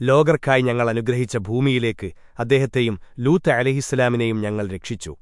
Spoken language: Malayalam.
ലോകർക്കായി ഞങ്ങൾ അനുഗ്രഹിച്ച ഭൂമിയിലേക്ക് അദ്ദേഹത്തെയും ലൂത്ത് അലഹിസ്സലാമിനെയും ഞങ്ങൾ രക്ഷിച്ചു.